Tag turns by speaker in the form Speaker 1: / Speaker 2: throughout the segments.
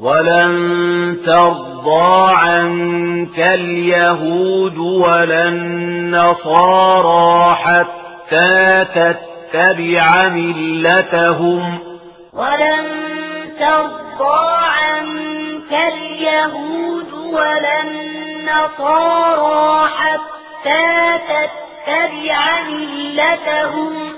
Speaker 1: ولن ترضى عنك اليهود ولا النصارى حتى تتبع ملتهم
Speaker 2: ولن ترضى عنك اليهود ولا النصارى حتى تتبع ملتهم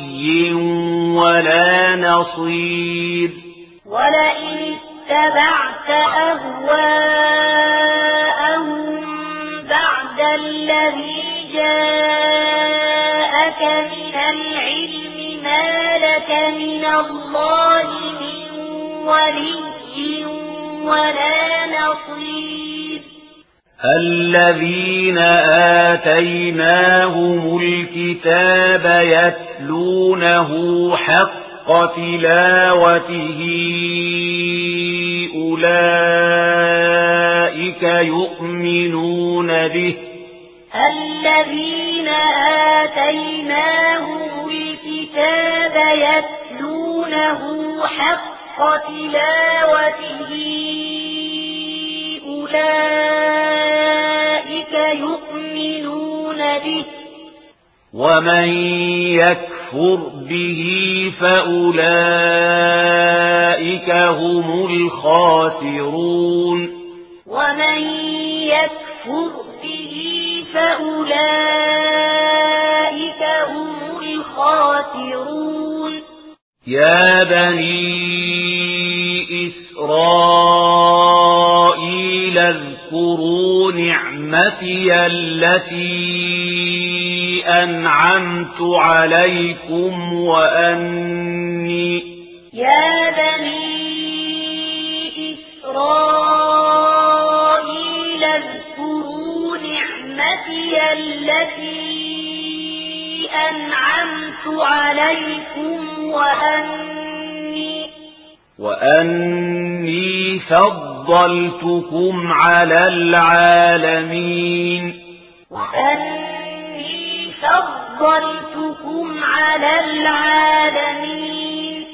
Speaker 1: ولي ولا نصير.
Speaker 2: ولئن اتبعت أهواءهم بعد الذي جاءك من العلم ما لك من الله من ولي ولا نصير.
Speaker 1: الذين آتيناهم الكتاب يتبعون يتلونه حق تلاوته أولئك يؤمنون به
Speaker 2: الذين آتيناهم الكتاب يتلونه حق تلاوته أولئك يؤمنون به
Speaker 1: ومن يتلونه يكفر به فأولئك هم الخاسرون
Speaker 2: ومن يكفر به فأولئك هم الخاسرون
Speaker 1: يا بني إسرائيل اذكروا نعمتي التي أنعمت عليكم وأني
Speaker 2: يا بني إسرائيل اذكروا نعمتي التي أنعمت عليكم وأني
Speaker 1: وأني فضلتكم على العالمين.
Speaker 2: وأني فضلتكم فضلتكم على العالمين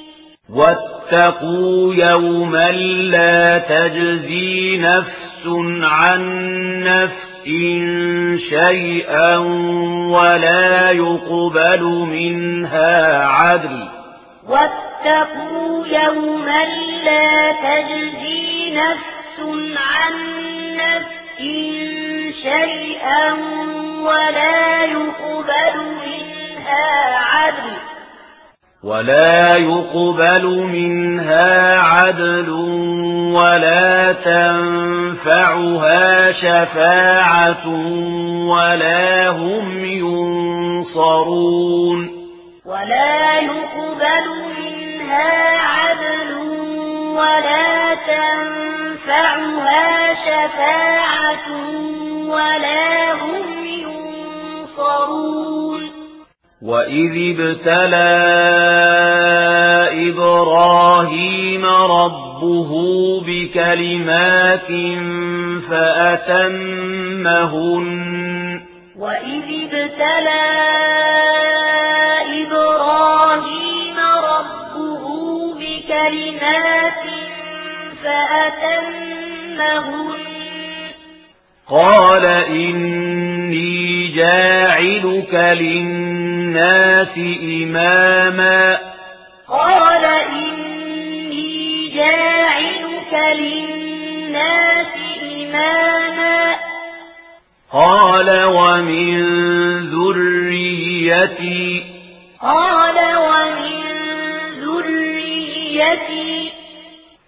Speaker 1: واتقوا يوما لا تجزي نفس عن نفس شيئا ولا يقبل منها عدل
Speaker 2: واتقوا يوما لا تجزي نفس عن نفس شيئا ولا يقبل منها عدل.
Speaker 1: ولا يقبل منها عدل ولا تنفعها شفاعة ولا هم ينصرون.
Speaker 2: ولا يقبل منها عدل ولا تنفعها شفاعة ولا هم ينصرون.
Speaker 1: وإذ ابتلى إبراهيم ربه بكلمات فأتمهن.
Speaker 2: وإذ ابتلى إبراهيم ربه بكلمات فأتمهن.
Speaker 1: قال إني جاعلك للناس إماما.
Speaker 2: قال إني جاعلك للناس إماما.
Speaker 1: قال ومن ذريتي.
Speaker 2: قال ومن ذريتي.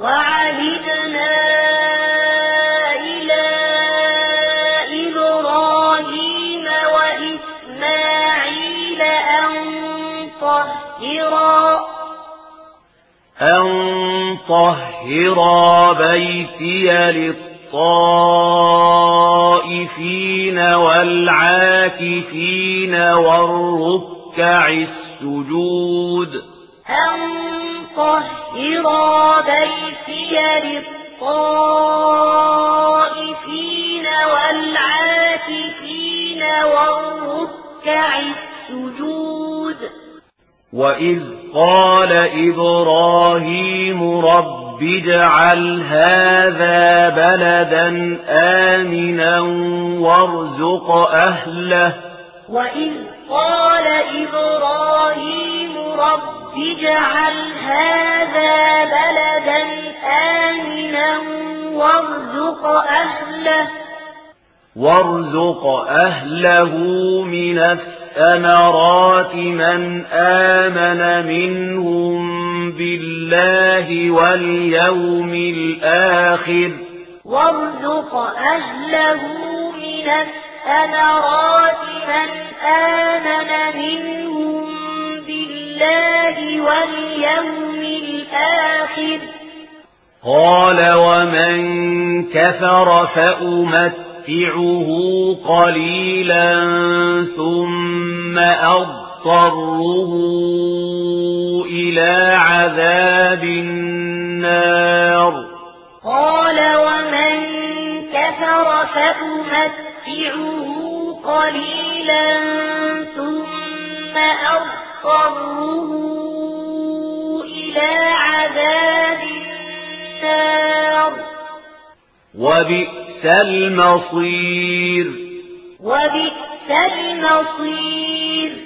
Speaker 2: وعهدنا إلى إبراهيم وإسماعيل أن طهرا
Speaker 1: أن طهرا بيتي للطائفين والعاكفين والركع السجود.
Speaker 2: أن طَهِّرَا بَيْتِيَ لِلطَّائِفِينَ وَالْعَاكِفِينَ وَالرُّكَّعِ السُّجُودِ.
Speaker 1: وَإِذْ قَالَ إِبْرَاهِيمُ رَبِّ اجْعَلْ هَذَا بَلَدًا آمِنًا وَارْزُقْ أَهْلَهُ.
Speaker 2: وَإِذْ قَالَ إِبْرَاهِيمُ رَبِّ اجعل هذا بلدا آمنا وارزق أهله.
Speaker 1: وارزق أهله من الثمرات من آمن منهم بالله واليوم الآخر.
Speaker 2: وارزق أهله من الثمرات من آمن منهم واليوم الآخر.
Speaker 1: قال ومن كفر فأمتعه قليلا ثم أضطره إلى عذاب النار.
Speaker 2: قال ومن كفر فأمتعه قليلا ثم أضطره
Speaker 1: وبئس المصير
Speaker 2: وبئس المصير